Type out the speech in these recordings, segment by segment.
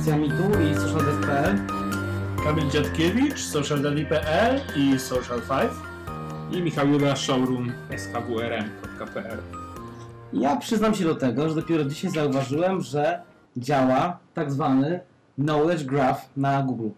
Agencja Mitu i. Kamil Dziadkiewicz, socialdeli.pl i Social5. I Michał Juda, showroom shwrm.pl Ja przyznam się do tego, że dopiero dzisiaj zauważyłem, że działa tak zwany Knowledge Graph na Google.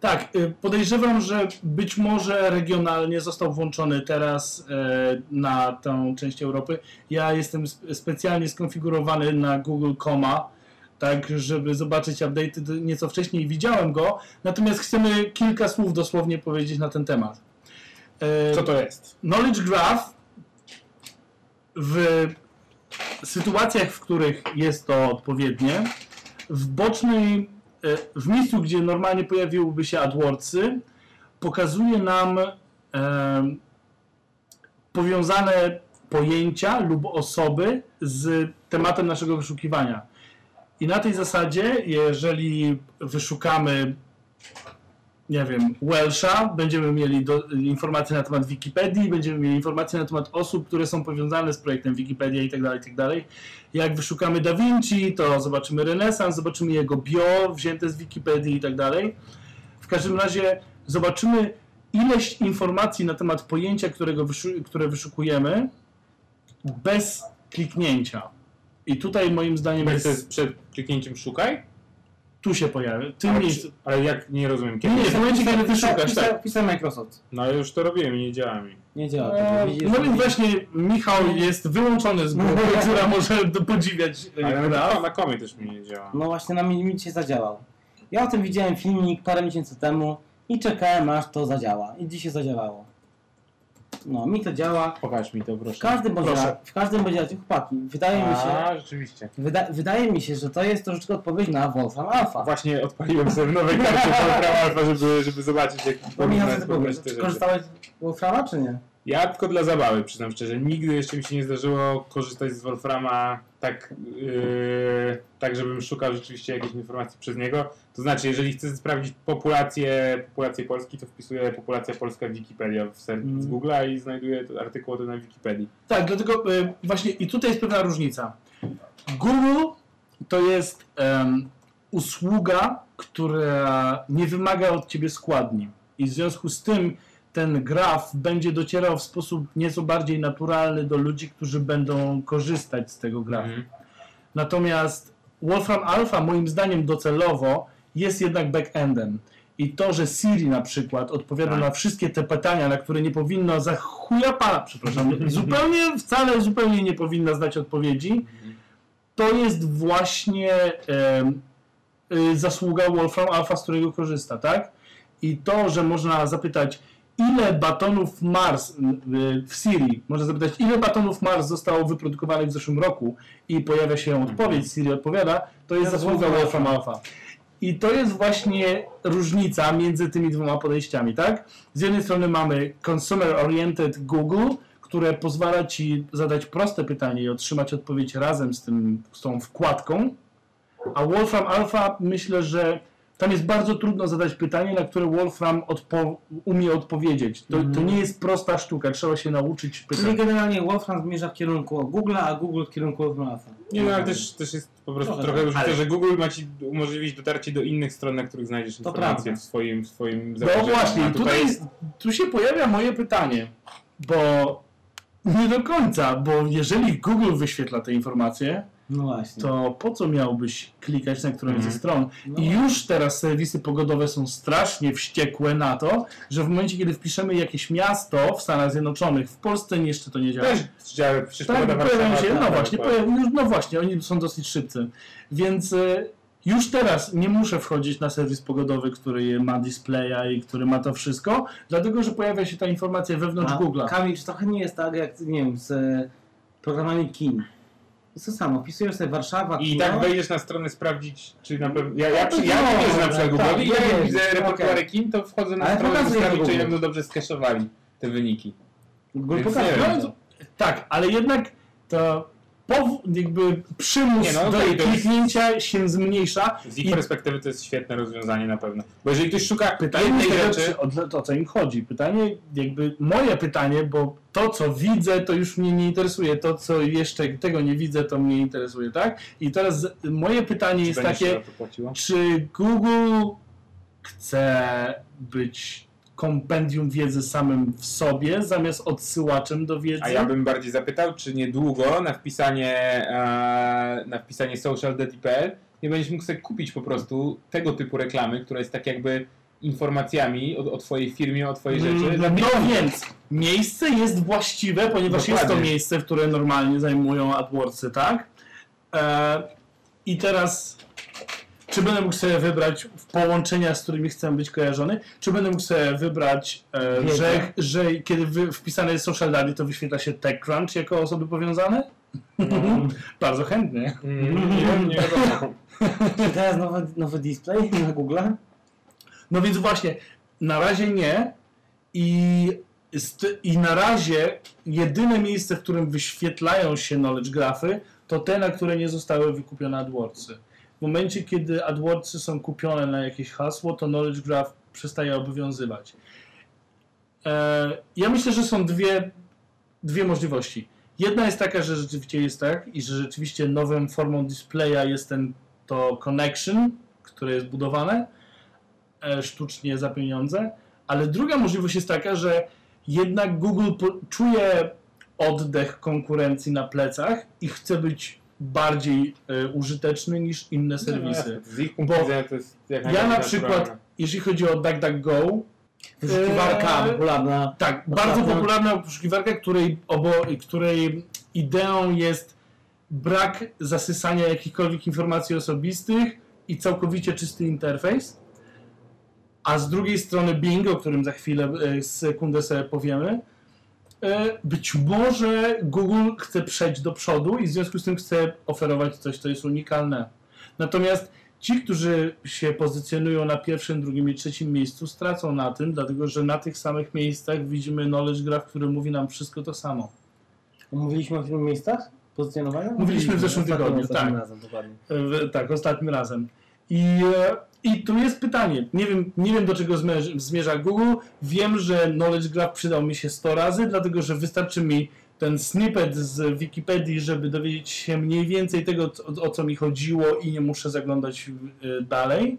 Tak, y, podejrzewam, że być może regionalnie został włączony teraz e, na tę część Europy. Ja jestem sp- specjalnie skonfigurowany na Google Coma, tak żeby zobaczyć update. Nieco wcześniej widziałem go, natomiast chcemy kilka słów dosłownie powiedzieć na ten temat. E, Co to jest? Knowledge Graph w sytuacjach, w których jest to odpowiednie, w bocznej, e, w miejscu, gdzie normalnie pojawiłyby się AdWordsy, pokazuje nam e, powiązane pojęcia lub osoby z tematem naszego wyszukiwania. I na tej zasadzie, jeżeli wyszukamy nie wiem, Welsha, będziemy mieli do, informacje na temat Wikipedii, będziemy mieli informacje na temat osób, które są powiązane z projektem Wikipedia i tak dalej, i tak. Jak wyszukamy Da Vinci, to zobaczymy renesans, zobaczymy jego bio wzięte z Wikipedii i tak. W każdym razie zobaczymy ileś informacji na temat pojęcia, którego wyszu- które wyszukujemy bez kliknięcia. I tutaj moim zdaniem Jest jest, przed kliknięciem szukaj? tu się pojawia, w tym Ale, miejscu. ale jak nie rozumiem kiedy? Nie, w momencie, kiedy wyszukasz, Wpisał, tak. wpisał Microsoft. No ale już to robiłem i nie działa mi. Nie działa. No, Widzisz, no więc właśnie Michał jest wyłączony z grupy, która może podziwiać e, Ale na, na komie też mi nie działa. No właśnie na mi mi dzisiaj zadziałał. Ja o tym widziałem filmik parę miesięcy temu i czekałem aż to zadziała. I dzisiaj zadziałało. No, mi to działa. Pokaż mi to W proszę. każdym bądź Proszę. razie, w każdym bądź razie, chłopaki, wydaje mi się, A, rzeczywiście. wyda, wydaje mi się, że to jest troszeczkę odpowiedź na Wolfram Alpha. Właśnie odpaliłem sobie w nowej karcie Wolfram Alpha, żeby, żeby zobaczyć jak Michał, co ty powiesz? korzystałeś z Wolframa, czy nie? Ja tylko dla zabawy, przyznam szczerze. Nigdy jeszcze mi się nie zdarzyło korzystać z Wolframa tak, yy, tak żebym szukał rzeczywiście jakiejś informacji przez niego. To znaczy, jeżeli chcę sprawdzić populację, populację Polski, to wpisuję populacja polska Wikipedia w serwis Mm. z Google'a i znajduję artykuł o tym na Wikipedii. Tak, dlatego e, właśnie i tutaj jest pewna różnica. Google to jest em, usługa, która nie wymaga od ciebie składni. I w związku z tym ten graf będzie docierał w sposób nieco bardziej naturalny do ludzi, którzy będą korzystać z tego grafu. Mhm. Natomiast Wolfram Alpha moim zdaniem docelowo jest jednak backendem. I to, że Siri na przykład odpowiada Tak. na wszystkie te pytania, na które nie powinno za chuja pana, przepraszam, zupełnie, wcale zupełnie nie powinna znać odpowiedzi, to jest właśnie y, zasługa Wolfram Alpha, z którego korzysta, tak? I to, że można zapytać, ile batonów Mars y, w Siri, można zapytać, ile batonów Mars zostało wyprodukowanych w zeszłym roku i pojawia się odpowiedź, Siri odpowiada, to jest To zasługa Wolfram Alpha. I to jest właśnie różnica między tymi dwoma podejściami, tak? Z jednej strony mamy consumer oriented Google, które pozwala ci zadać proste pytanie i otrzymać odpowiedź razem z tym z tą wkładką, a Wolfram Alpha myślę, że tam jest bardzo trudno zadać pytanie, na które Wolfram odpo umie odpowiedzieć. To, to Mhm. nie jest prosta sztuka, trzeba się nauczyć Czyli pytać. generalnie Wolfram zmierza w kierunku Google'a, a Google w kierunku Wolfram Alpha. Nie no, ale też, też jest po prostu Trochę trochę tak. różnica, Ale- że Google ma ci umożliwić dotarcie do innych stron, na których znajdziesz To informacje prawda. w swoim, w swoim No właśnie, A i tutaj jest, tu się pojawia moje pytanie, bo nie do końca, bo jeżeli Google wyświetla te informacje, No właśnie. to po co miałbyś klikać na którąś Mhm. ze stron? No. I już teraz serwisy pogodowe są strasznie wściekłe na to, że w momencie, kiedy wpiszemy jakieś miasto w Stanach Zjednoczonych, w Polsce jeszcze to nie działa. Też działa, przecież Tak, pojawiają się, no właśnie, dokładnie. pojawi, no właśnie, oni są dosyć szybcy. Więc e, już teraz nie muszę wchodzić na serwis pogodowy, który ma displaya i który ma to wszystko, dlatego że pojawia się ta informacja wewnątrz Google'a. Kamil, czy trochę nie jest tak jak, nie wiem, z e, programami KIN? Jest to samo, wpisujesz sobie Warszawa, I tak wejdziesz na stronę sprawdzić, czy na pewno. Ja, ja, No ja no, nie wierzę na tak, przykład tak, Google i ja ja jak widzę repertuary KIN, to wchodzę na Ale stronę ustawić, Google. czy jak dobrze skeszowali te wyniki. Google pokazuje. No, tak, ale jednak to jakby przymus no, do to jest- kliknięcia się zmniejsza. Z ich I perspektywy to jest świetne rozwiązanie na pewno. Bo jeżeli ktoś szuka pytanie jednej rzeczy... czy, o, o co im chodzi. Pytanie, jakby moje pytanie, bo to, co widzę, to już mnie nie interesuje. To, co jeszcze tego nie widzę, to mnie interesuje, tak? I teraz moje pytanie Czy jest takie, czy Google chce być kompendium wiedzy samym w sobie, zamiast odsyłaczem do wiedzy? A ja bym bardziej zapytał, czy niedługo na wpisanie, e, na wpisanie socialdaddy.pl nie będziesz mógł sobie kupić po prostu tego typu reklamy, która jest tak jakby informacjami o, o twojej firmie, o twojej rzeczy. Mm, No więc, miejsce jest właściwe, ponieważ jest to Dokładnie. miejsce, które normalnie zajmują AdWordsy, tak? E, I teraz, czy będę mógł sobie wybrać połączenia, z którymi chcę być kojarzony, czy będę mógł sobie wybrać, e, że, że kiedy wy, wpisane jest Social Daddy, to wyświetla się TechCrunch jako osoby powiązane? Bardzo chętnie. Mm, nie. Czy teraz nowy, nowy display na Google? No więc właśnie, na razie nie i, i na razie jedyne miejsce, w którym wyświetlają się knowledge graphy, to te, na które nie zostały wykupione AdWordsy. W momencie, kiedy AdWordsy są kupione na jakieś hasło, to knowledge graph przestaje obowiązywać. E, ja myślę, że są dwie, dwie możliwości. Jedna jest taka, że rzeczywiście jest tak i że rzeczywiście nową formą displaya jest ten to connection, które jest budowane e, sztucznie za pieniądze, ale druga możliwość jest taka, że jednak Google czuje oddech konkurencji na plecach i chce być bardziej e, użyteczny niż inne serwisy. Z ich punktu Bo widzenia to jest jak Ja na przykład, naturalne. jeśli chodzi o DuckDuckGo, Wyszukiwarka Eee, popularna. tak, Ostatnio- bardzo popularna poszukiwarka, której, obo, której ideą jest brak zasysania jakichkolwiek informacji osobistych i całkowicie czysty interfejs. A z drugiej strony Bing, o którym za chwilę, e, sekundę sobie powiemy, być może Google chce przejść do przodu i w związku z tym chce oferować coś, co jest unikalne. Natomiast ci, którzy się pozycjonują na pierwszym, drugim i trzecim miejscu, stracą na tym, dlatego że na tych samych miejscach widzimy knowledge graph, który mówi nam wszystko to samo. Mówiliśmy o wielu miejscach pozycjonowania? Mówiliśmy w zeszłym tygodniu, ostatnim tak. Razem, dokładnie. E, tak, ostatnim razem. I, e, I tu jest pytanie. Nie wiem, nie wiem do czego zmierza, Google. Wiem, że Knowledge Graph przydał mi się 100 razy, dlatego że wystarczy mi ten snippet z Wikipedii, żeby dowiedzieć się mniej więcej tego, o, o co mi chodziło i nie muszę zaglądać e, dalej.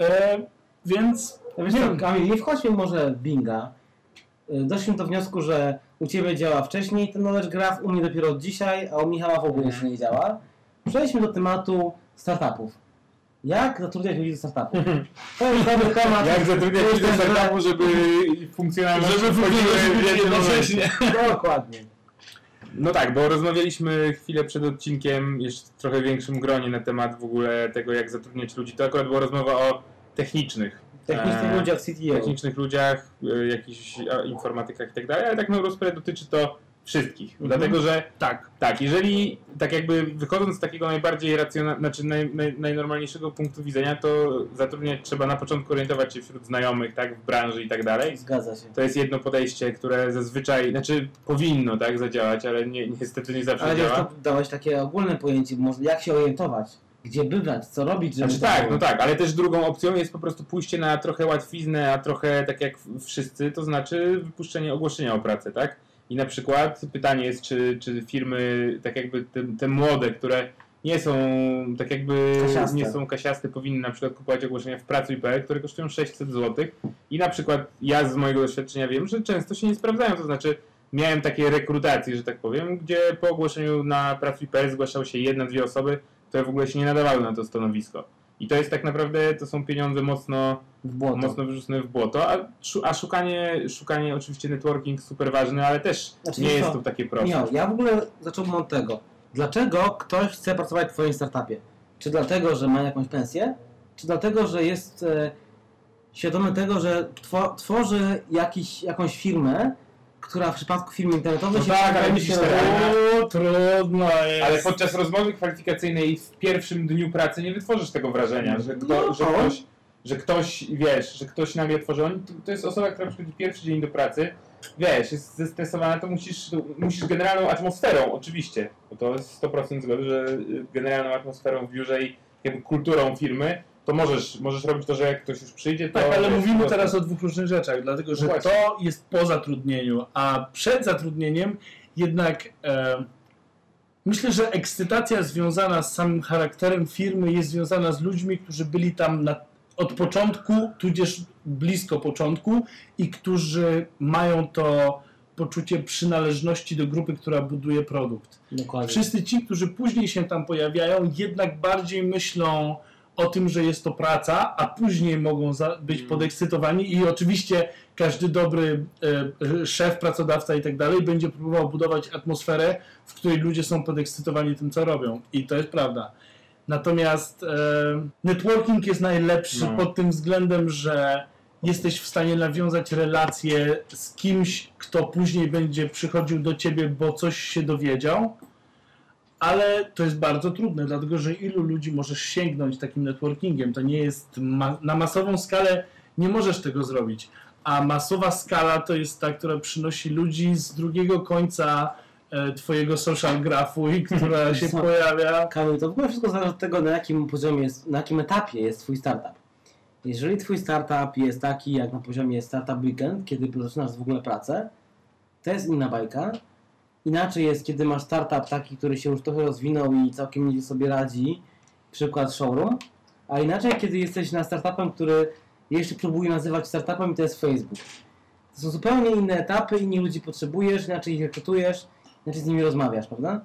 E, więc Ja nie wiem. Kamil, nie wchodźmy może w Binga. Y, Doszliśmy do wniosku, że u Ciebie działa wcześniej ten knowledge graph, u mnie dopiero od dzisiaj, a u Michała w ogóle jeszcze nie działa. Przejdźmy do tematu startupów. Jak zatrudniać ludzi do startupów? To jest dobry temat. Jak zatrudniać ludzi do startupu, żeby funkcjonalność Żeby funkcjonować jednocześnie. Dokładnie. No tak, bo rozmawialiśmy chwilę przed odcinkiem, jeszcze w trochę większym gronie na temat w ogóle tego, jak zatrudniać ludzi. To akurat była rozmowa o technicznych. Technicznych e, ludziach CTO. technicznych ludziach, e, jakichś informatykach i tak dalej, ale tak na dobrą sprawę dotyczy to wszystkich. Mhm. Dlatego, że Tak. tak, jeżeli tak jakby wychodząc z takiego najbardziej racjonalnego, znaczy naj, naj, najnormalniejszego punktu widzenia, to zatrudniać trzeba na początku orientować się wśród znajomych, tak, w branży i tak dalej. Zgadza się. To jest jedno podejście, które zazwyczaj, znaczy powinno tak zadziałać, ale nie, niestety nie zawsze Ale działa. to dałeś takie ogólne pojęcie, jak się orientować, gdzie wybrać, co robić, żeby Znaczy tak, no tak, ale też drugą opcją jest po prostu pójście na trochę łatwiznę, a trochę tak jak wszyscy, to znaczy wypuszczenie ogłoszenia o pracę, tak? I na przykład pytanie jest, czy, czy firmy, tak jakby te, te młode, które nie są tak jakby Kasiaste. nie są kasiaste, powinny na przykład kupować ogłoszenia w pracuj.pl, które kosztują 600 zł. I na przykład ja z mojego doświadczenia wiem, że często się nie sprawdzają, to znaczy miałem takie rekrutacje, że tak powiem, gdzie po ogłoszeniu na pracuj.pl zgłaszały się jedna, dwie osoby, które w ogóle się nie nadawały na to stanowisko. I to jest tak naprawdę, to są pieniądze mocno, w błoto. mocno wyrzucone w błoto, a, a szukanie, szukanie oczywiście networking super ważny, ale też Znaczy, nie jest to takie proste. Michał, ja w ogóle zacząłbym od tego. Dlaczego ktoś chce pracować w Twoim startupie? Czy dlatego, że ma jakąś pensję? Czy dlatego, że jest e, świadomy tego, że two, tworzy jakiś, jakąś firmę, która w przypadku firmy internetowej No się tak, ale myślisz tak? O, trudno jest. Ale podczas rozmowy kwalifikacyjnej w pierwszym dniu pracy nie wytworzysz tego wrażenia, że, kto, No. że ktoś że ktoś, wiesz, że ktoś nagle tworzy. Oni, to, to jest osoba, która przychodzi pierwszy dzień do pracy, wiesz, jest zestresowana, to musisz, musisz generalną atmosferą, oczywiście, bo to jest 100% zgody, że y, generalną atmosferą w biurze i jakby kulturą firmy, to możesz, możesz robić to, że jak ktoś już przyjdzie, to... Tak, ale mówimy to- teraz o dwóch różnych rzeczach, dlatego że właśnie. to jest po zatrudnieniu, a przed zatrudnieniem jednak e, myślę, że ekscytacja związana z samym charakterem firmy jest związana z ludźmi, którzy byli tam na, od początku, tudzież blisko początku i którzy mają to poczucie przynależności do grupy, która buduje produkt. Dokładnie. Wszyscy ci, którzy później się tam pojawiają, jednak bardziej myślą o tym, że jest to praca, a później mogą za, być Mm. podekscytowani i oczywiście każdy dobry e, e, szef, pracodawca i tak dalej będzie próbował budować atmosferę, w której ludzie są podekscytowani tym, co robią. I to jest prawda. Natomiast e, networking jest najlepszy No. pod tym względem, że jesteś w stanie nawiązać relacje z kimś, kto później będzie przychodził do ciebie, bo coś się dowiedział, ale to jest bardzo trudne, dlatego że ilu ludzi możesz sięgnąć takim networkingiem? To nie jest ma na masową skalę nie możesz tego zrobić, a masowa skala to jest ta, która przynosi ludzi z drugiego końca twojego social grafu i która się Co? pojawia. Kamil, to w ogóle wszystko zależy od tego, na jakim poziomie jest, na jakim etapie jest Twój startup. Jeżeli Twój startup jest taki jak na poziomie Startup Weekend, kiedy zaczynasz w ogóle pracę, to jest inna bajka. Inaczej jest, kiedy masz startup taki, który się już trochę rozwinął i całkiem nieźle sobie radzi, przykład showroom, a inaczej, kiedy jesteś na startupem, który jeszcze próbuje nazywać startupem i to jest Facebook. To są zupełnie inne etapy, inni ludzi potrzebujesz, inaczej ich rekrutujesz, inaczej z nimi rozmawiasz, prawda?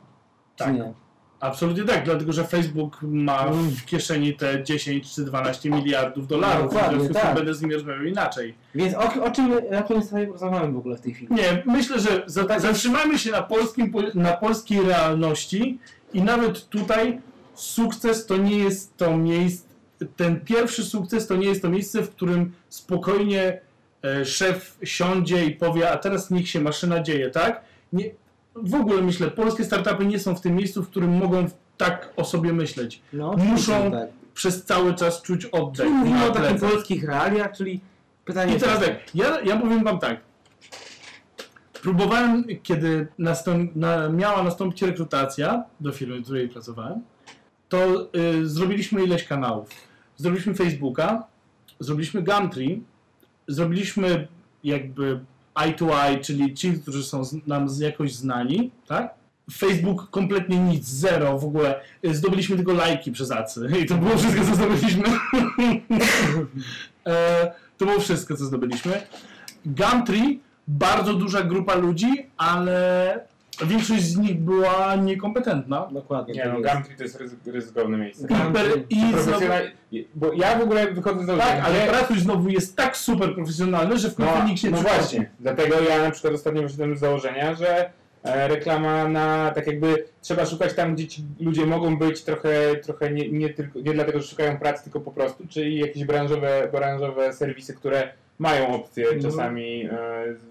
Czy Tak. nie? Absolutnie tak, dlatego że Facebook ma w kieszeni te 10 czy 12 miliardów dolarów, Dokładnie, w związku z tym tak. będę z nimi rozmawiał inaczej. Więc o, o czym, o jakim sobie rozmawiamy w ogóle w tej chwili? Nie, myślę, że za, zatrzymajmy się na, polskim, po- na polskiej realności i nawet tutaj sukces to nie jest to miejsce, ten pierwszy sukces to nie jest to miejsce, w którym spokojnie e, szef siądzie i powie, a teraz niech się maszyna dzieje, tak? Nie, w ogóle myślę, polskie startupy nie są w tym miejscu, w którym mogą tak o sobie myśleć. No, Muszą tak. przez cały czas czuć oddech. Czyli mówimy o takich polskich realiach, czyli pytanie... I teraz tak, ja, ja powiem wam tak. Próbowałem, kiedy nastąp, na, miała nastąpić rekrutacja do firmy, w której pracowałem, to y, zrobiliśmy ileś kanałów. Zrobiliśmy Facebooka, zrobiliśmy Gumtree, zrobiliśmy jakby eye to eye, czyli ci, którzy są nam jakoś znani, tak? Facebook kompletnie nic, zero w ogóle. Y, Zdobyliśmy tylko lajki przez acy i to było wszystko, co zdobyliśmy. e, to było wszystko, co zdobyliśmy. Gumtree, bardzo duża grupa ludzi, ale większość z nich była niekompetentna. Dokładnie. Nie tak no. Gumtree to jest ryzy- ryzykowne miejsce. Gumtree. Hiper i Profesjonal... Bo ja w ogóle wychodzę z założenia, tak, ale Pracuj znowu jest tak super profesjonalny, że w końcu No, nikt się no przychodzi. właśnie, dlatego ja na przykład ostatnio wyszedłem z założenia, że e, reklama na tak jakby trzeba szukać tam, gdzie ci ludzie mogą być trochę, trochę nie, nie, tylko, nie dlatego, że szukają pracy, tylko po prostu, czyli jakieś branżowe, branżowe serwisy, które mają opcję Mhm. czasami e,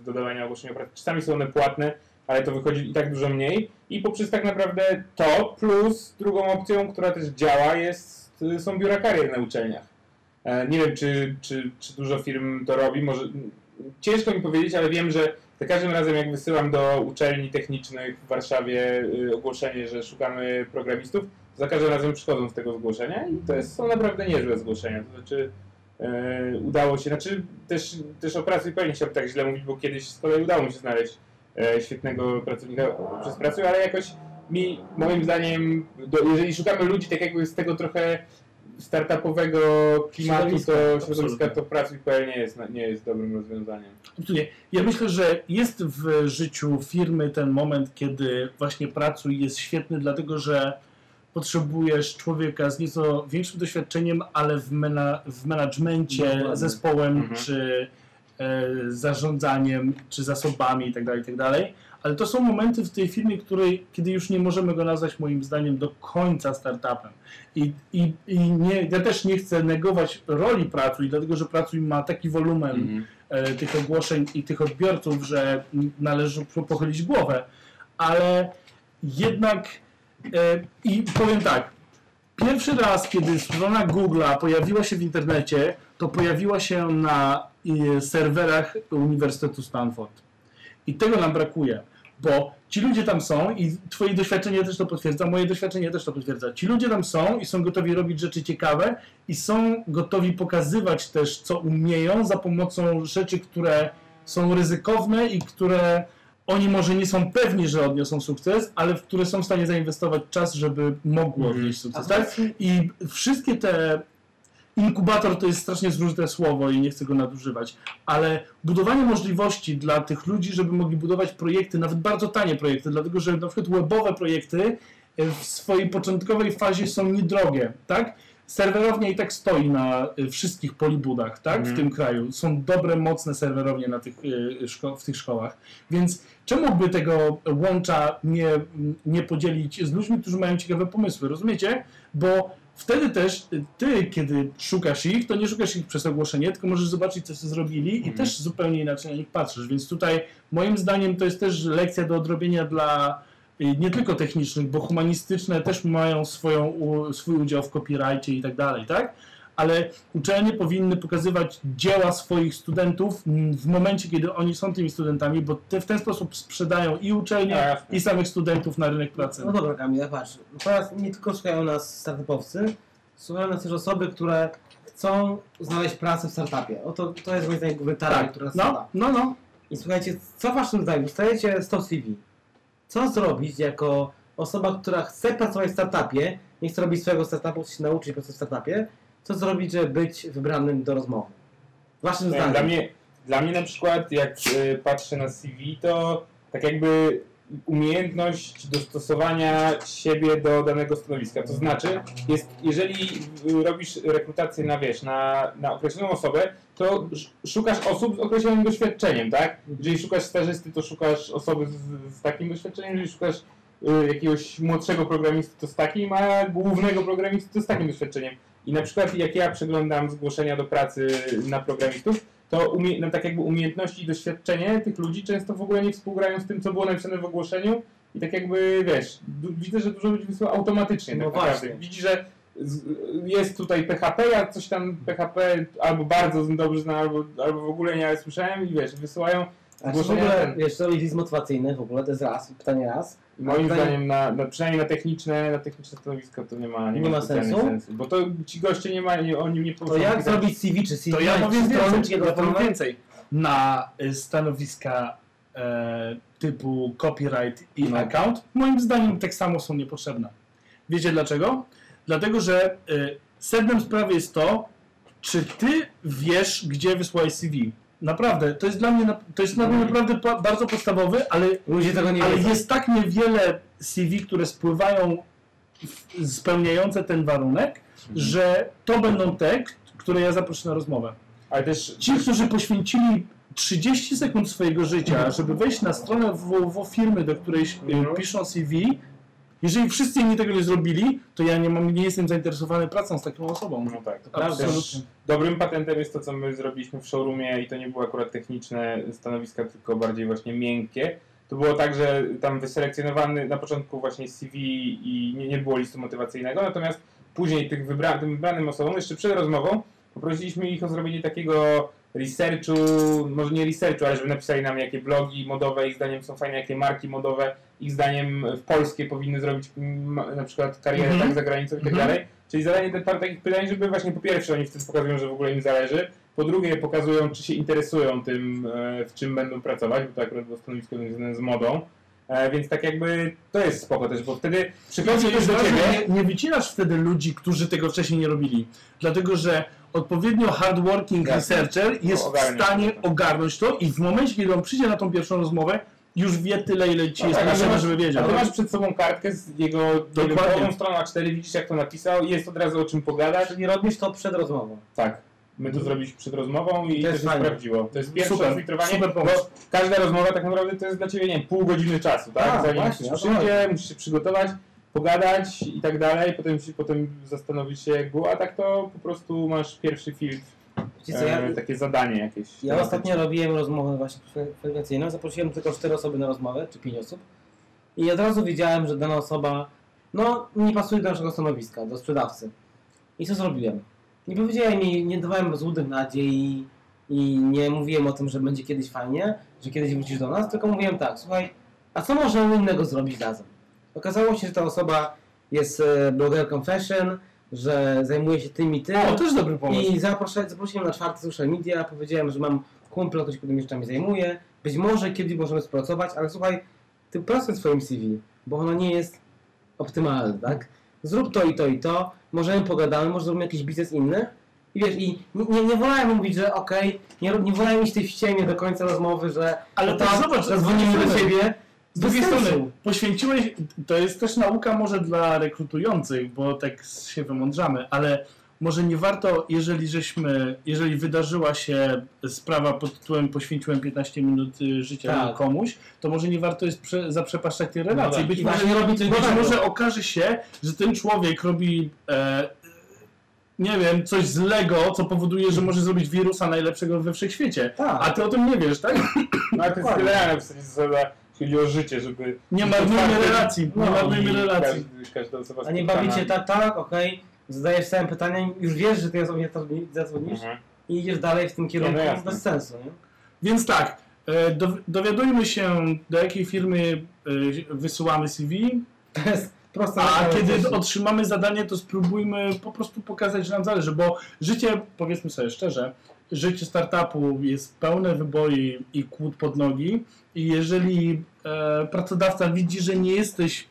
dodawania ogłoszenia pracy. Czasami są one płatne, ale to wychodzi i tak dużo mniej. I poprzez tak naprawdę to, plus drugą opcją, która też działa, jest, są biura karier na uczelniach. E, Nie wiem, czy, czy, czy dużo firm to robi. Może ciężko mi powiedzieć, ale wiem, że za każdym razem, jak wysyłam do uczelni technicznych w Warszawie y, ogłoszenie, że szukamy programistów, za każdym razem przychodzą z tego zgłoszenia i to jest, są naprawdę niezłe zgłoszenia. To znaczy, e, udało się, znaczy też, też o pracy pewnie chciałbym tak źle mówić, bo kiedyś z kolei udało mi się znaleźć świetnego pracownika przez pracę, ale jakoś mi, moim zdaniem, do, jeżeli szukamy ludzi tak jakby z tego trochę startupowego klimatu, Środowiska, to środowiska to pracuj.pl nie jest, nie jest dobrym rozwiązaniem. Absolutnie. Ja myślę, że jest w życiu firmy ten moment, kiedy właśnie pracuj jest świetny, dlatego że potrzebujesz człowieka z nieco większym doświadczeniem, ale w, mena, w menadżmencie, zespołem, Mhm. czy e, zarządzaniem, czy zasobami itd., itd. Ale to są momenty w tej firmie, której, kiedy już nie możemy go nazwać moim zdaniem do końca startupem. I, i, i nie, ja też nie chcę negować roli Pracuj, dlatego że Pracuj ma taki wolumen e, tych ogłoszeń i tych odbiorców, że należy po- pochylić głowę, ale jednak e, i powiem tak, pierwszy raz, kiedy strona Google'a pojawiła się w internecie, to pojawiła się na serwerach Uniwersytetu Stanford. I tego nam brakuje, bo ci ludzie tam są i twoje doświadczenie też to potwierdza, moje doświadczenie też to potwierdza. Ci ludzie tam są i są gotowi robić rzeczy ciekawe i są gotowi pokazywać też, co umieją za pomocą rzeczy, które są ryzykowne i które oni może nie są pewni, że odniosą sukces, ale w które są w stanie zainwestować czas, żeby mogły Mhm. odnieść sukces. Tak? I wszystkie te. Inkubator to jest strasznie zużyte słowo i nie chcę go nadużywać, ale budowanie możliwości dla tych ludzi, żeby mogli budować projekty, nawet bardzo tanie projekty, dlatego że na przykład webowe projekty e, w swojej początkowej fazie są niedrogie, tak? Serwerownia i tak stoi na e, wszystkich polibudach, tak? W Mhm. tym kraju. Są dobre, mocne serwerownie na tych, e, w tych szkołach. Więc czemu by tego łącza nie, nie podzielić z ludźmi, którzy mają ciekawe pomysły, rozumiecie? Bo wtedy też ty, kiedy szukasz ich, to nie szukasz ich przez ogłoszenie, tylko możesz zobaczyć, co sobie zrobili i Mhm. też zupełnie inaczej na nich patrzysz. Więc tutaj moim zdaniem to jest też lekcja do odrobienia dla y, nie tylko technicznych, bo humanistyczne też mają swoją, swój udział w copyrightie i tak dalej, tak? Ale uczelnie powinny pokazywać dzieła swoich studentów w momencie, kiedy oni są tymi studentami, bo te, w ten sposób sprzedają i uczelnie, jasne. i samych studentów na rynek pracy. No dobra Kamil, ja patrz. Teraz nie tylko słuchają nas startupowcy, słuchają nas też osoby, które chcą znaleźć pracę w startupie. Oto to jest moim zdaniem główny target, tak, który nas no, spada. no, no. I słuchajcie, co waszym zdaniem? Dostajecie 100 CV. Co zrobić jako osoba, która chce pracować w startupie, nie chce robić swojego startupu, chce się nauczyć pracować w startupie, co zrobić, żeby być wybranym do rozmowy? Waszym Nie, zdaniem. Dla mnie, dla mnie na przykład, jak y, patrzę na CV, to tak jakby umiejętność dostosowania siebie do danego stanowiska. To znaczy, jest, jeżeli robisz rekrutację na, wiesz, na, na określoną osobę, to sz- szukasz osób z określonym doświadczeniem, tak? Jeżeli szukasz stażysty, to szukasz osoby z, z takim doświadczeniem, jeżeli szukasz y, jakiegoś młodszego programisty, to z takim, a głównego programisty, to z takim doświadczeniem. I na przykład jak ja przeglądam zgłoszenia do pracy na programistów, to umie, no, tak jakby umiejętności i doświadczenie tych ludzi często w ogóle nie współgrają z tym, co było napisane w ogłoszeniu i tak jakby, wiesz, widzę, że dużo ludzi wysyła automatycznie No tak naprawdę. właśnie. Widzi, że jest tutaj PHP, ja coś tam PHP albo bardzo dobrze znam, albo, albo w ogóle nie słyszałem i wiesz, wysyłają A w ogóle, wiesz, to jest motywacyjny w ogóle, to jest raz, pytanie raz. moim pytanie- zdaniem, na, na, przynajmniej na techniczne, na techniczne stanowiska to nie ma, nie Nie ma specjalnie sensu? Bo to ci goście nie mają, nie, oni nie To jak pytań. zrobić CV, czy CV To ja powiem więcej. czy Ja powiem więcej. Na y, stanowiska e, typu copyright i No. account, moim zdaniem tak samo są niepotrzebne. Wiecie dlaczego? Dlatego, że y, sednem sprawy jest to, czy ty wiesz, gdzie wysłałeś CV. Naprawdę, to jest dla mnie, to jest dla mnie naprawdę bardzo podstawowy, ale Ludzie tego nie ale wiedzą. jest tak niewiele CV, które spływają spełniające ten warunek, że to będą te, które ja zaproszę na rozmowę. Ale też Ci, którzy poświęcili 30 sekund swojego życia, żeby wejść na stronę www firmy, do której Mhm. piszą CV, jeżeli wszyscy inni tego nie zrobili, to ja nie, mam, nie jestem zainteresowany pracą z taką osobą. No tak. prawda. Też dobrym patentem jest to, co my zrobiliśmy w showroomie i to nie było akurat techniczne stanowiska, tylko bardziej właśnie miękkie. To było tak, że tam wyselekcjonowany na początku właśnie CV i nie, nie było listu motywacyjnego, natomiast później tych wybra tym wybranym osobom, jeszcze przed rozmową, poprosiliśmy ich o zrobienie takiego researchu, może nie researchu, ale żeby napisali nam jakie blogi modowe, ich zdaniem są fajne, jakie marki modowe, ich zdaniem w polskie powinny zrobić mm, na przykład karierę Mhm. tak za granicą i tak Mhm. dalej. Czyli zadanie te parę takich pytań, żeby właśnie po pierwsze oni wtedy pokazują, że w ogóle im zależy, po drugie pokazują, czy się interesują tym, e, w czym będą pracować, bo to akurat było stanowisko związane z modą. E, Więc tak jakby to jest spoko też, bo wtedy przychodzi ktoś do ciebie. nie, nie wycinasz wtedy ludzi, którzy tego wcześniej nie robili. Dlatego, że odpowiednio hardworking Jasne. researcher jest w stanie to. ogarnąć to i w momencie, kiedy on przyjdzie na tą pierwszą rozmowę, już wie tyle, ile ci No jest tak, a ty potrzebne, masz- żeby A wiedział. ty masz przed sobą kartkę z jego połową stroną A4, widzisz jak to napisał i jest od razu o czym pogadać. Czyli robisz to przed rozmową. Tak. My to zrobiliśmy przed rozmową i To to, się sprawdziło. To jest pierwsze Super, filtrowanie, super bo każda rozmowa tak naprawdę to jest dla Ciebie, nie wiem, pół godziny czasu, tak? A, Zanim właśnie, przyjdzie, musisz się przygotować, pogadać i tak dalej, potem się potem zastanowić się jak było, a tak to po prostu masz pierwszy filtr, co, ja, e, takie zadanie jakieś. ja ostatnio robiłem rozmowę właśnie kwalifikacyjną, zaprosiłem tylko 4 osoby na rozmowę, czy 5 osób i od razu wiedziałem, że dana osoba no nie pasuje do naszego stanowiska, do sprzedawcy. I co zrobiłem? Nie powiedziałem mi, nie dawałem złudnych nadziei i nie mówiłem o tym, że będzie kiedyś fajnie, że kiedyś wrócisz do nas, tylko mówiłem tak, słuchaj, a co możemy innego zrobić razem? Okazało się, że ta osoba jest e, blogerką fashion, że zajmuje się tym i tym. O, też dobry pomysł. I zaproszę, zaprosiłem na czwarty social media, powiedziałem, że mam kumpla, który się tymi rzeczami zajmuje. Być może kiedyś możemy współpracować, ale słuchaj, ty pracuj w swoim CV, bo ono nie jest optymalne, tak? Zrób to i to i to, możemy pogadamy, może zrobimy jakiś biznes inny. I wiesz, i nie, nie, wolałem mówić, że okej, nie, nie wolałem iść tej w ciemię do końca rozmowy, że Ale no tak, zobacz, zadzwonimy do ciebie. Z drugiej strony, poświęciłeś, to jest też nauka może dla rekrutujących, bo tak się wymądrzamy, ale może nie warto, jeżeli żeśmy, jeżeli wydarzyła się sprawa pod tytułem poświęciłem 15 minut y, życia Tak. komuś, to może nie warto jest prze, zaprzepaszczać tej relacji. tak. być może, właśnie robi być może okaże się, że ten człowiek robi e, nie wiem, coś złego, co powoduje, że może zrobić wirusa najlepszego we wszechświecie. Tak. A ty o tym nie wiesz, tak? No to jest w jeśli chodzi o życie, żeby... Nie marnujmy relacji, nie No. marnujmy relacji. Każdy, osoba A nie bawicie tak, tak, okej, zadajesz same pytania, już wiesz, że tej osobie zadzwoni- zadzwonisz Mhm. i idziesz dalej w tym kierunku no jasne. bez sensu, nie? Więc tak, e, dow- dowiadujmy się, do jakiej firmy e, wysyłamy CV, To jest proste. a kiedy otrzymamy zadanie, to spróbujmy po prostu pokazać, że nam zależy, bo życie, powiedzmy sobie szczerze, życie startupu jest pełne wyboi i kłód pod nogi i jeżeli e, pracodawca widzi, że nie jesteś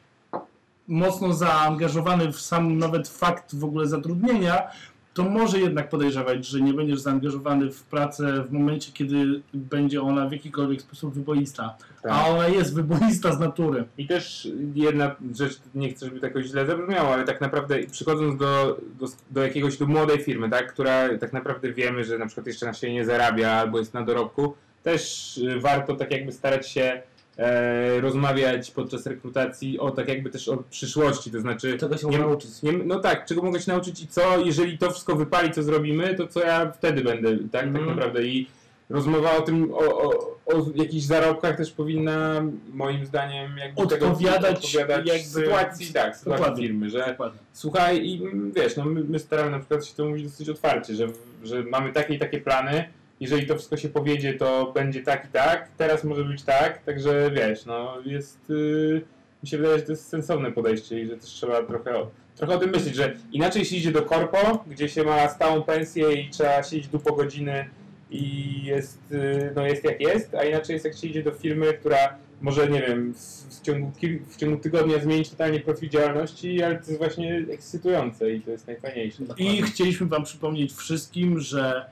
mocno zaangażowany w sam nawet fakt w ogóle zatrudnienia, to może jednak podejrzewać, że nie będziesz zaangażowany w pracę w momencie, kiedy będzie ona w jakikolwiek sposób wyboista. Tak. A ona jest wyboista z natury. I też jedna rzecz, nie chcę, żeby jakoś źle zabrzmiało, ale tak naprawdę przychodząc do, do, do jakiegoś, do młodej firmy, tak, która tak naprawdę wiemy, że na przykład jeszcze na siebie nie zarabia albo jest na dorobku, też warto tak jakby starać się e, rozmawiać podczas rekrutacji o tak jakby też o przyszłości, to znaczy Czego się nie- nauczyć. nie, no tak, czego mogę się nauczyć i co, jeżeli to wszystko wypali, co zrobimy, to co ja wtedy będę, tak, tak Mhm. naprawdę i rozmowa o tym, o, o, o jakichś zarobkach też powinna moim zdaniem jakby Odpowiadać odpowiadać jakby- sytuacji, tak, sytuacji Dokładnie. firmy, że Dokładnie. słuchaj i mm, wiesz, no my, my staramy na przykład się to mówić dosyć otwarcie, że, że mamy takie i takie plany, jeżeli to wszystko się powiedzie, to będzie tak i tak, teraz może być tak, także wiesz, no jest, yy, mi się wydaje, że to jest sensowne podejście i że też trzeba trochę o, trochę o tym myśleć, że inaczej się idzie do korpo, gdzie się ma stałą pensję i trzeba siedzieć tu po godziny i jest, yy, no jest jak jest, a inaczej jest jak się idzie do firmy, która może, nie wiem, w, ciągu, w ciągu tygodnia zmienić totalnie profil działalności, ale to jest właśnie ekscytujące i to jest najfajniejsze. I chcieliśmy Wam przypomnieć wszystkim, że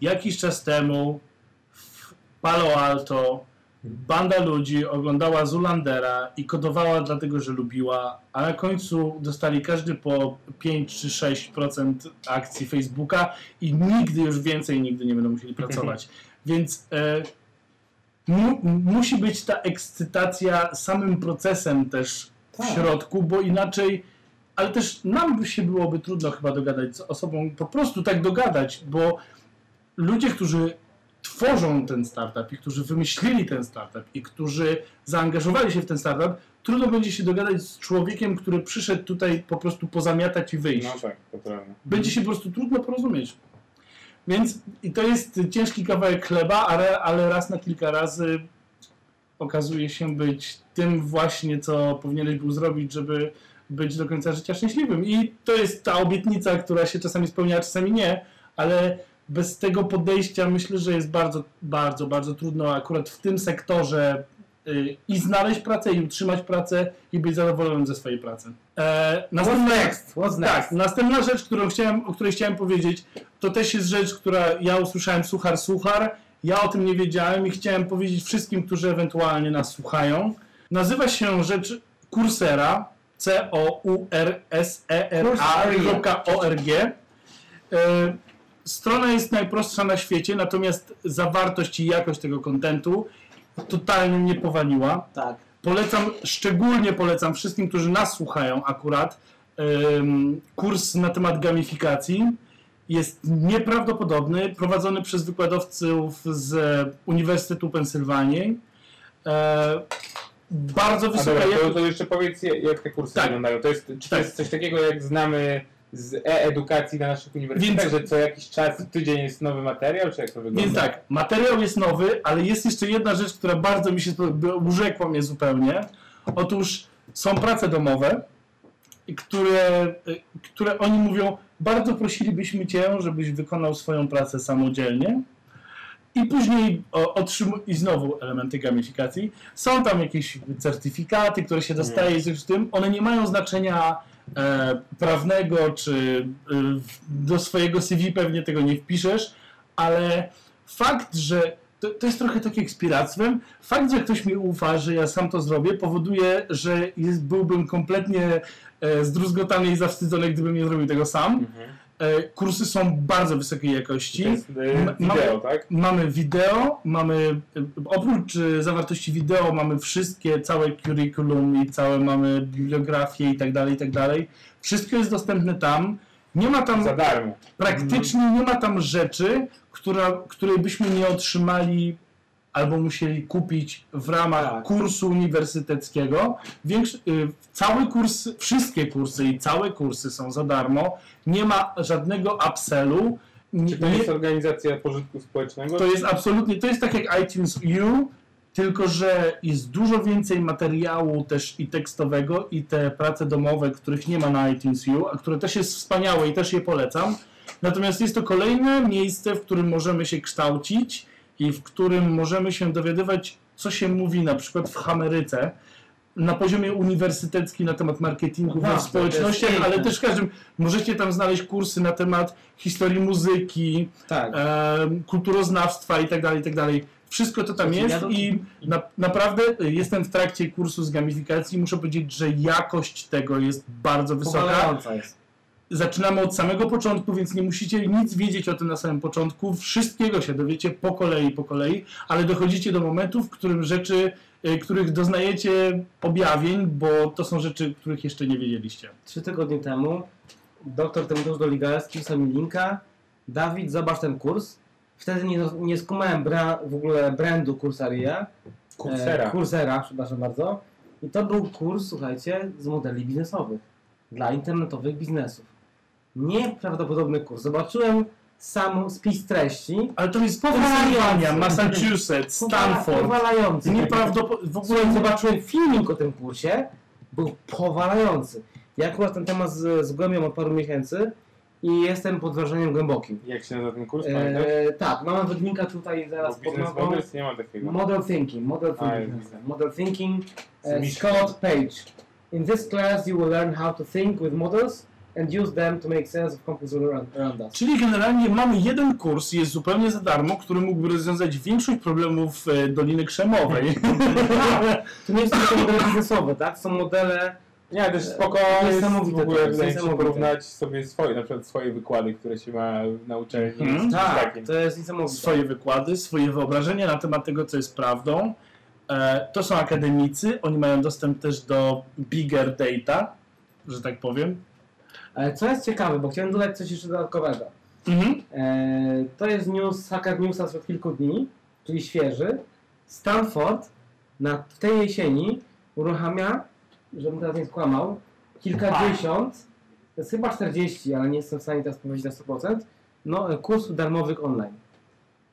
jakiś czas temu w Palo Alto banda ludzi oglądała Zulandera i kodowała dlatego, że lubiła, a na końcu dostali każdy po 5 czy 6% akcji Facebooka i nigdy już więcej nigdy nie będą musieli pracować. Więc e, mu, musi być ta ekscytacja samym procesem też w Tak. środku, bo inaczej ale też nam by się byłoby trudno chyba dogadać z osobą, po prostu tak dogadać, bo ludzie, którzy tworzą ten startup i którzy wymyślili ten startup i którzy zaangażowali się w ten startup, trudno będzie się dogadać z człowiekiem, który przyszedł tutaj po prostu pozamiatać i wyjść. No tak, to prawda. Będzie się po prostu trudno porozumieć. Więc i to jest ciężki kawałek chleba, ale, ale raz na kilka razy okazuje się być tym właśnie, co powinieneś był zrobić, żeby być do końca życia szczęśliwym. I to jest ta obietnica, która się czasami spełnia, a czasami nie, ale bez tego podejścia myślę, że jest bardzo, bardzo, bardzo trudno akurat w tym sektorze y, i znaleźć pracę, i utrzymać pracę, i być zadowolonym ze swojej pracy. E, What's następna- next? What's next? tak, następna rzecz, którą chciałem, o której chciałem powiedzieć, to też jest rzecz, która ja usłyszałem suchar, suchar. Ja o tym nie wiedziałem i chciałem powiedzieć wszystkim, którzy ewentualnie nas słuchają. Nazywa się rzecz Coursera, C-O-U-R-S-E-R-A.org. E, Strona jest najprostsza na świecie, natomiast zawartość i jakość tego kontentu totalnie mnie powaliła. Tak. Polecam, szczególnie polecam wszystkim, którzy nas słuchają akurat, kurs na temat gamifikacji. Jest nieprawdopodobny, prowadzony przez wykładowców z Uniwersytetu Pensylwanii. E, bardzo A wysoka dobra, to, to jeszcze powiedz, jak jak te kursy Tak. wyglądają. To jest, czy to Tak. jest coś takiego, jak znamy z e-edukacji na naszych uniwersytetach, Więc- że co jakiś czas, tydzień jest nowy materiał, czy jak to wygląda? Więc tak, materiał jest nowy, ale jest jeszcze jedna rzecz, która bardzo mi się urzekła mnie zupełnie. Otóż są prace domowe, które, które oni mówią, bardzo prosilibyśmy Cię, żebyś wykonał swoją pracę samodzielnie. I później o, otrzymu- i znowu elementy gamifikacji. Są tam jakieś certyfikaty, które się dostaje coś w tym. One nie mają znaczenia e, prawnego, czy e, do swojego CV pewnie tego nie wpiszesz, ale fakt, że to, to jest trochę tak jak z piractwem. Fakt, że ktoś mi ufa, że ja sam to zrobię, powoduje, że jest, byłbym kompletnie e, zdruzgotany i zawstydzony, gdybym nie zrobił tego sam. Mhm. E, kursy są bardzo wysokiej jakości. To jest e, wideo, mamy- tak? Mamy wideo, mamy e, oprócz zawartości wideo mamy wszystkie, całe curriculum i całe mamy bibliografię i tak dalej, i tak dalej. Wszystko jest dostępne tam. Nie ma tam Za darmo. praktycznie nie ma tam rzeczy, która, której byśmy nie otrzymali albo musieli kupić w ramach Tak. kursu uniwersyteckiego. Większy, y, cały kurs, wszystkie kursy i całe kursy są za darmo. Nie ma żadnego upsellu. Czy to nie, jest organizacja pożytku społecznego? to jest absolutnie, to jest tak jak iTunes U, tylko że jest dużo więcej materiału też i tekstowego i te prace domowe, których nie ma na iTunes U, a które też jest wspaniałe i też je polecam. Natomiast jest to kolejne miejsce, w którym możemy się kształcić i w którym możemy się dowiadywać, co się mówi na przykład w Ameryce na poziomie uniwersyteckim na temat marketingu Aha, we społecznościach, ale piękne. też w każdym możecie tam znaleźć kursy na temat historii muzyki, Tak. em, kulturoznawstwa i tak dalej, i tak dalej. Wszystko to tam jest i na, naprawdę jestem w trakcie kursu z gamifikacji i muszę powiedzieć, że jakość tego jest bardzo wysoka. Jest. Zaczynamy od samego początku, więc nie musicie nic wiedzieć o tym na samym początku. Wszystkiego się dowiecie po kolei, po kolei, ale dochodzicie do momentu, w którym rzeczy, y, których doznajecie objawień, bo to są rzeczy, których jeszcze nie wiedzieliście. Trzy tygodnie temu doktor Tymoteusz Doligalski wysłał mi linka. Dawid, zobacz ten kurs. Wtedy nie, nie skumałem bra, w ogóle brandu Kursaria. Coursera. E, Coursera, przepraszam bardzo. I to był kurs, słuchajcie, z modeli biznesowych. Dla internetowych biznesów. Nieprawdopodobny kurs. Zobaczyłem sam spis treści. Ale to jest Powalający. Pennsylvania, Massachusetts, Stanford. Powalający. Nieprawdopodobnie. W ogóle zobaczyłem filmik o tym kursie, był powalający. Ja akurat ten temat z- zgłębiam od paru miesięcy i jestem pod wrażeniem głębokim. Jak się nazywa ten kurs? E, tak, mam nawet linka tutaj zaraz pod nogą. Models nie ma takiego. Model Thinking, Model A, Thinking. jest. Model Thinking, Miszkiem. Scott Page. In this class you will learn how to think with models and use them to make sense of complex around- around us. Czyli generalnie mamy jeden kurs, jest zupełnie za darmo, który mógłby rozwiązać większość problemów e, Doliny Krzemowej. To nie są tylko modele biznesowe, tak? Są modele Nie, też spoko jest Niesamowite w ogóle to jest, porównać sobie swoje, na przykład swoje wykłady, które się ma na uczelni. Czymś Tak, takim. to jest niesamowite. swoje wykłady, swoje wyobrażenia na temat tego, co jest prawdą. E, To są akademicy, oni mają dostęp też do bigger data, że tak powiem. Ale co jest ciekawe, bo chciałem dodać coś jeszcze dodatkowego. Mhm. E, to jest news, Hacker Newsa sprzed kilku dni, czyli świeży. Stanford na, w tej jesieni uruchamia, żebym teraz nie skłamał, kilkadziesiąt, to jest chyba 40, ale nie jestem w stanie teraz powiedzieć na 100%, no, e, kursów darmowych online.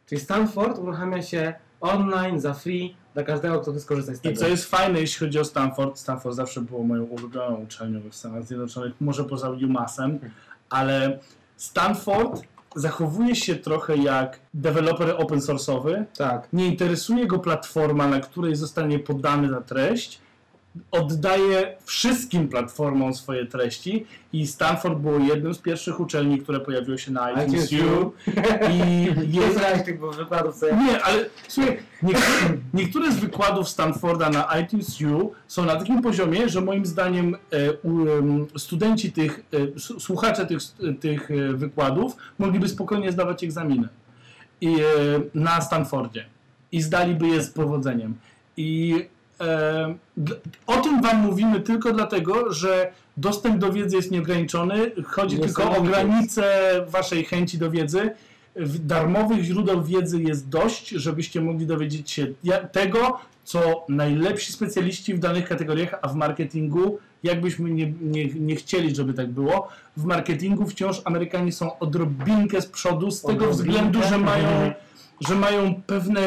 Czyli Stanford uruchamia się online za free dla każdego, kto chce skorzystać z I tego. co jest fajne, jeśli chodzi o Stanford, Stanford zawsze było moją ulubioną uczelnią w Stanach Zjednoczonych, może poza UMassem, ale Stanford zachowuje się trochę jak deweloper open source'owy, Tak. nie interesuje go platforma, na której zostanie podany ta treść, oddaje wszystkim platformom swoje treści i Stanford było jednym z pierwszych uczelni, które pojawiło się na iTunes U i Nie jest... tych wykładów, co ja... Nie, ale słuchaj, niektóre, niektóre z wykładów Stanforda na iTunes U są na takim poziomie, że moim zdaniem e, studenci tych, e, słuchacze tych, tych e, wykładów mogliby spokojnie zdawać egzaminy i, na Stanfordzie i zdaliby je z powodzeniem. I o tym Wam mówimy tylko dlatego, że dostęp do wiedzy jest nieograniczony. Chodzi tylko o granicę Waszej chęci do wiedzy. Darmowych źródeł wiedzy jest dość, żebyście mogli dowiedzieć się tego, co najlepsi specjaliści w danych kategoriach, a w marketingu jakbyśmy nie, nie, nie chcieli, żeby tak było, w marketingu wciąż Amerykanie są odrobinkę z przodu z tego Odrobinkę? względu, że mają, Mhm. że mają pewne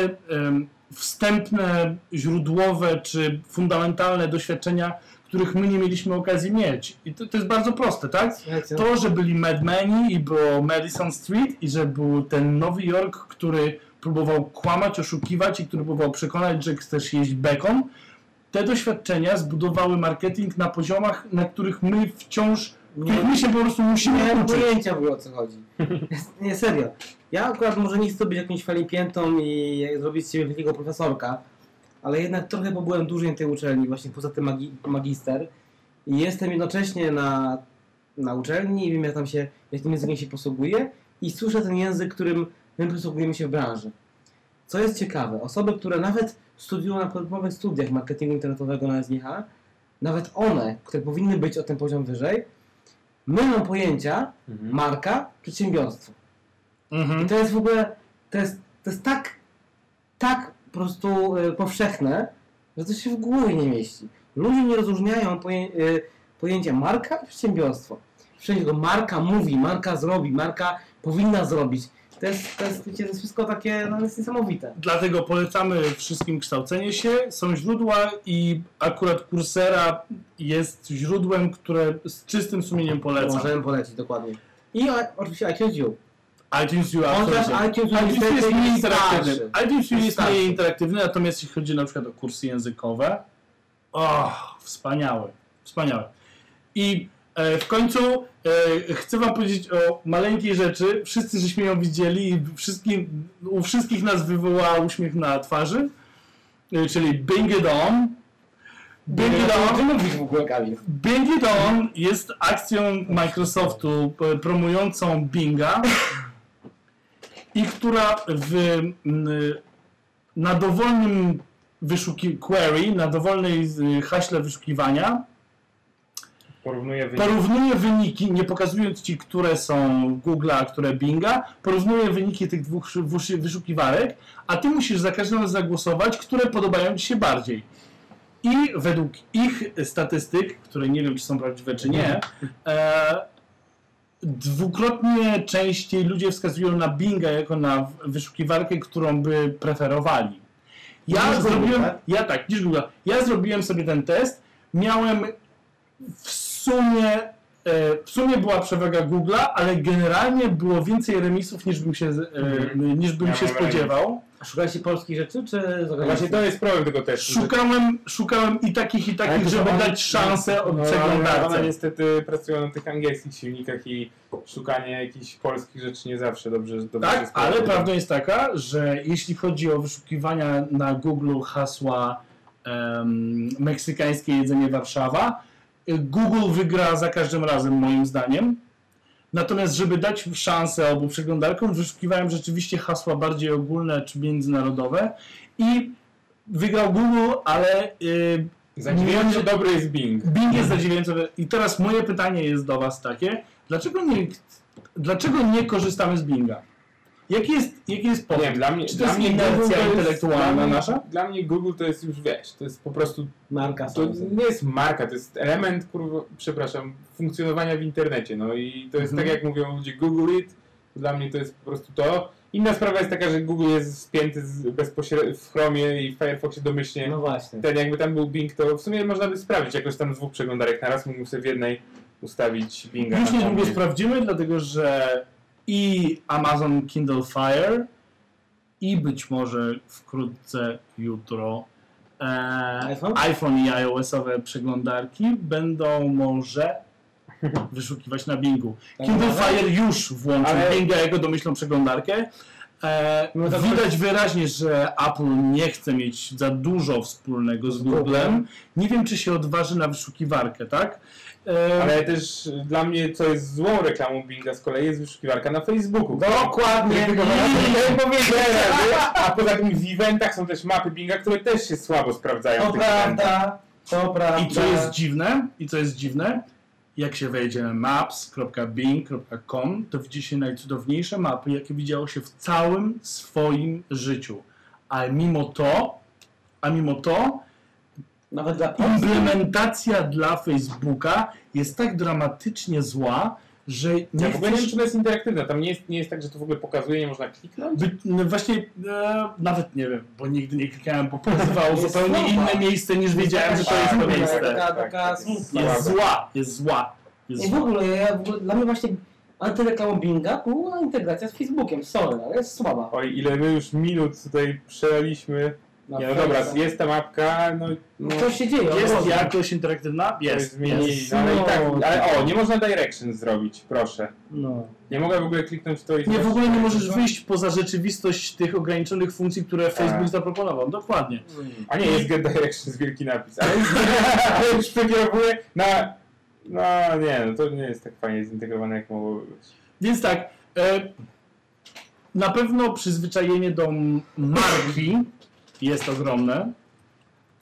wstępne, źródłowe czy fundamentalne doświadczenia, których my nie mieliśmy okazji mieć. I to, to jest bardzo proste, tak? To, że byli Madmeni i było Madison Street i że był ten Nowy Jork, który próbował kłamać, oszukiwać i który próbował przekonać, że chcesz jeść bekon, te doświadczenia zbudowały marketing na poziomach, na których my wciąż, których my się po prostu nie musimy miałem uczyć. pojęcia w ogóle o co chodzi. nie, serio. Ja akurat może nie chcę być jakimś falipiętą i zrobić z siebie wielkiego profesorka, ale jednak trochę pobyłem dłużej na tej uczelni, właśnie poza tym magi magister. I jestem jednocześnie na, na uczelni i wiem, jak tam się, jakim językiem się posługuje i słyszę ten język, którym my posługujemy się w branży. Co jest ciekawe, osoby, które nawet studiują na podstawowych studiach marketingu internetowego na SGH, nawet one, które powinny być o ten poziom wyżej, mylą pojęcia Mhm. marka, przedsiębiorstwo. I Mhm. to jest w ogóle, to jest, to jest tak, tak po prostu y, powszechne, że to się w głowie nie mieści. Ludzie nie rozróżniają poję, y, pojęcia marka i przedsiębiorstwo. Wszędzie to marka mówi, marka zrobi, marka powinna zrobić. To jest, to jest, to jest wszystko takie, no jest niesamowite. Dlatego polecamy wszystkim kształcenie się. Są źródła i akurat Coursera jest źródłem, które z czystym sumieniem polecam. Możemy polecić dokładnie. I oczywiście iTunes U. iTunes U absolutnie. iTunes jest mniej interaktywny. iTunes U Jest mniej interaktywny, natomiast jeśli chodzi na przykład o kursy językowe, o, wspaniałe, wspaniałe. I w końcu e, chcę wam powiedzieć o maleńkiej rzeczy. Wszyscy żeśmy ją widzieli i wszystkim, u wszystkich nas wywołała uśmiech na twarzy, e, czyli Bing It On. Bing It On? Bing It On jest akcją Microsoftu promującą Binga i która w, na dowolnym wyszuki query, na dowolnej z- haśle wyszukiwania Porównuję wyniki. porównuje wyniki, nie pokazując Ci, które są Google'a, a które Binga, porównuje wyniki tych dwóch wyszukiwarek, a Ty musisz za każdym razem zagłosować, które podobają Ci się bardziej. I według ich statystyk, które nie wiem, czy są prawdziwe, czy nie, e, dwukrotnie częściej ludzie wskazują na Binga jako na wyszukiwarkę, którą by preferowali. Ja Niż Google, zrobiłem, tak? ja tak, niż Google. Ja zrobiłem sobie ten test, miałem w sumie, e, w sumie była przewaga Google'a, ale generalnie było więcej remisów niż bym się, e, Mhm. niż bym Ja się spodziewał. A szukaliście polskich rzeczy, czy No Właśnie to jest problem tego że- Szukałem, szukałem i takich, i takich, Ale żeby on- dać szansę od No, ale przeglądarce. One niestety pracują na tych angielskich silnikach i szukanie jakichś polskich rzeczy nie zawsze dobrze, dobrze się Tak, ale sprawdza. prawda jest taka, że jeśli chodzi o wyszukiwania na Google hasła em, meksykańskie jedzenie Warszawa, Google wygra za każdym razem moim zdaniem. Natomiast, żeby dać szansę obu przeglądarkom, wyszukiwałem rzeczywiście hasła bardziej ogólne czy międzynarodowe i wygrał Google, ale y, Zadziwiająco dobry jest Bing. Bing jest zadziwiający. I teraz moje pytanie jest do Was takie, dlaczego nie, dlaczego nie korzystamy z Binga? Jaki jest, jaki jest powód? Nie, dla mnie, Czy to dla jest mnie Google jest- intelektualna dla mnie, nasza? Dla mnie Google to jest już, wiesz, to jest po prostu, Marka to Samsung. nie jest marka, to jest element, kurwa, przepraszam, funkcjonowania w internecie, no i to jest Mhm. tak jak mówią ludzie, Google it, dla mnie to jest po prostu to. Inna sprawa jest taka, że Google jest spięty bezpośrednio w Chromie i w Firefoxie domyślnie. No właśnie. Ten jakby tam był Bing, to w sumie można by sprawdzić jakoś tam dwóch przeglądarek na raz, mógłbym sobie w jednej ustawić Binga. Już niedługo sprawdzimy, dlatego że i Amazon Kindle Fire i być może wkrótce jutro e, iPhone? iPhone i iOS-owe przeglądarki będą może wyszukiwać na Bingu. Tak Kindle? Fire już włączył Ale- Binga jako domyślną przeglądarkę. E, No widać wyraźnie, że Apple nie chce mieć za dużo wspólnego z Googlem. Nie wiem, czy się odważy na wyszukiwarkę, tak? E, Ale też dla mnie, co jest złą reklamą Binga z kolei, jest wyszukiwarka na Facebooku. Dokładnie. A poza tym w eventach są też mapy Binga, które też się słabo sprawdzają. To prawda, to prawda. I co jest dziwne, i co jest dziwne, jak się wejdzie na maps.bing.com, to widzi się najcudowniejsze mapy, jakie widziało się w całym swoim życiu. A mimo to, a mimo to, Nawet dla implementacja dla Facebooka jest tak dramatycznie zła, że nie Ja w ogóle nie wiem, chcesz... czy to jest interaktywne. Tam nie jest, nie jest tak, że to w ogóle pokazuje, nie można kliknąć. By, no właśnie, e, nawet nie wiem, bo nigdy nie klikałem, bo pokazywało zupełnie słaba. inne miejsce niż wiedziałem, że to jest to miejsce. Taka, taka Tak, smutna. Jest zła, jest zła. Jest I w ogóle, ja w ogóle, dla mnie właśnie antyreklama Binga była integracja z Facebookiem. Sorry, ale jest słaba. Oj, ile my już minut tutaj przelaliśmy. Nie, no dobra, jest ta mapka, no, no Co się dzieje? Jest Boże. jakoś interaktywna? to Jest, zmienili, jest. no, ale i tak, No. ale o, nie można direction zrobić, proszę. No. Nie mogę w ogóle kliknąć w to i Nie, w ogóle nie możesz to? wyjść poza rzeczywistość tych ograniczonych funkcji, które Facebook zaproponował. Dokładnie. A nie, jest get direction z wielki napis, ale już, przekierowuje na... No nie, no to nie jest tak fajnie zintegrowane jak mogłoby być. Więc tak, e, na pewno przyzwyczajenie do marki jest ogromne,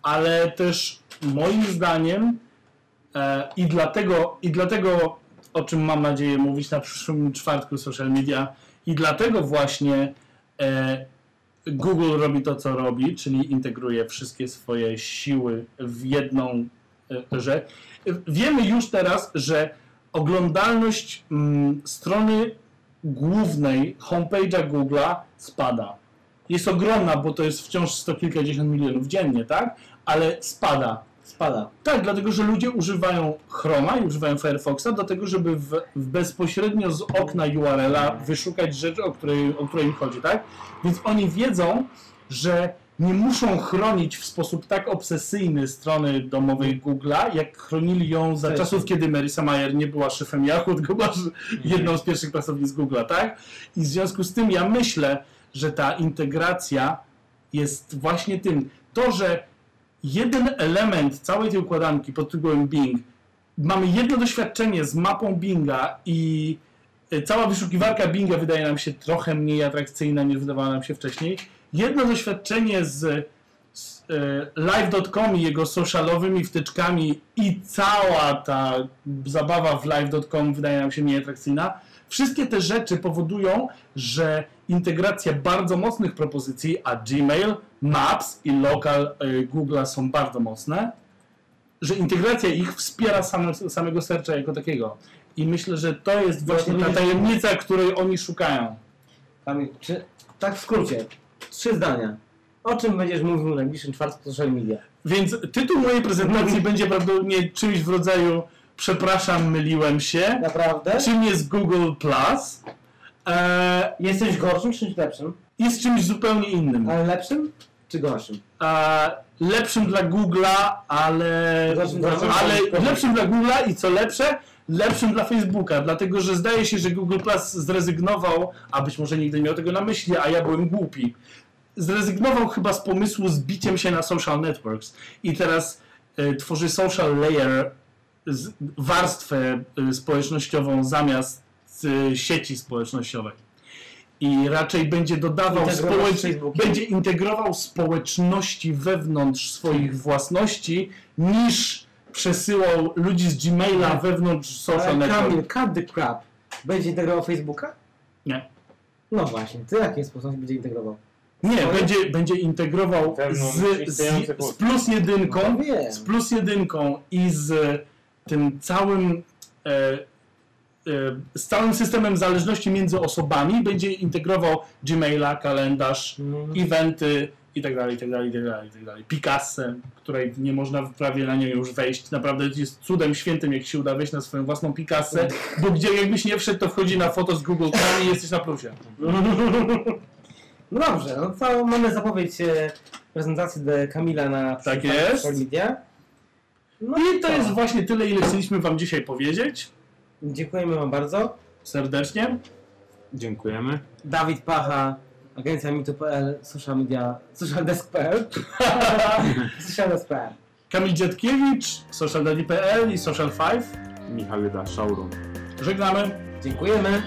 ale też moim zdaniem e, i dlatego, i dlatego, o czym mam nadzieję mówić na przyszłym czwartku social media, i dlatego właśnie e, Google robi to, co robi, czyli integruje wszystkie swoje siły w jedną e, rzecz. Wiemy już teraz, że oglądalność mm, strony głównej homepage'a Google'a spada. Jest ogromna, bo to jest wciąż sto kilkadziesiąt milionów dziennie, tak? Ale spada. Spada. Tak, dlatego że ludzie używają Chroma i używają Firefoxa do tego, żeby w, w bezpośrednio z okna URL-a wyszukać rzeczy, o której, o której im chodzi, tak? Więc oni wiedzą, że nie muszą chronić w sposób tak obsesyjny strony domowej Google'a, jak chronili ją za czasów, kiedy Marisa Mayer nie była szefem Yahoo, tylko była jedną z pierwszych pracownic Google'a, tak? I w związku z tym ja myślę, że ta integracja jest właśnie tym. To, że jeden element całej tej układanki pod tytułem Bing, mamy jedno doświadczenie z mapą Binga i e, cała wyszukiwarka Binga wydaje nam się trochę mniej atrakcyjna niż wydawała nam się wcześniej. Jedno doświadczenie z, z e, live.com i jego socialowymi wtyczkami i cała ta zabawa w live.com wydaje nam się mniej atrakcyjna. Wszystkie te rzeczy powodują, że integracja bardzo mocnych propozycji, a Gmail, Maps i Local y, Google'a są bardzo mocne, że integracja ich wspiera same, samego searcha jako takiego. I myślę, że to jest właśnie ta tajemnica, której oni szukają. Kamil, czy, tak w skrócie, trzy zdania. O czym będziesz mówił w najbliższym czwartku social media? Więc tytuł mojej prezentacji będzie prawdopodobnie czymś w rodzaju przepraszam, myliłem się. Naprawdę? Czym jest Google Plus? E, Jesteś gorszym czy lepszym? jest czymś zupełnie innym. Ale lepszym czy gorszym? E, lepszym dla Google'a, ale, Lepszym dla ale Facebooka. lepszym dla Google'a i co lepsze, lepszym dla Facebooka, dlatego że zdaje się, że Google Plus zrezygnował, a być może nigdy nie miał tego na myśli, a ja byłem głupi. Zrezygnował chyba z pomysłu z biciem się na social networks i teraz e, tworzy social layer, z, warstwę e, społecznościową zamiast e, sieci społecznościowej. I raczej będzie dodawał Integrować społecz... z Facebookiem. będzie integrował społeczności wewnątrz swoich własności niż przesyłał ludzi z Gmaila wewnątrz social Ale network. Kamil, cut the crap. Będzie integrował Facebooka? Nie. No właśnie, to jaki sposób będzie integrował? Nie, Swoje? będzie, będzie integrował z, z, z plus jedynką, No z plus jedynką i z tym całym e, z całym systemem zależności między osobami będzie integrował Gmaila, kalendarz, Mm. eventy i tak dalej, i tak dalej, i tak dalej, i tak dalej. Picassę, której nie można prawie na nią już wejść. Naprawdę jest cudem świętym, jak się uda wejść na swoją własną Picassę, bo gdzie jakbyś nie wszedł, to wchodzi na foto z Google Chrome i jesteś na plusie. No dobrze, no to mamy zapowiedź e, prezentacji de Kamila na Tak jest. social media. No I to jest właśnie tyle, ile chcieliśmy Wam dzisiaj powiedzieć. Dziękujemy Wam bardzo. Serdecznie. Dziękujemy. Dawid Pacha, agencja mitu.pl, social media, socialdesk.pl socialdesk.pl Kamil Dziadkiewicz, socialdaddy.pl i Social 5. Michał Juda, showroom. Żegnamy. Dziękujemy.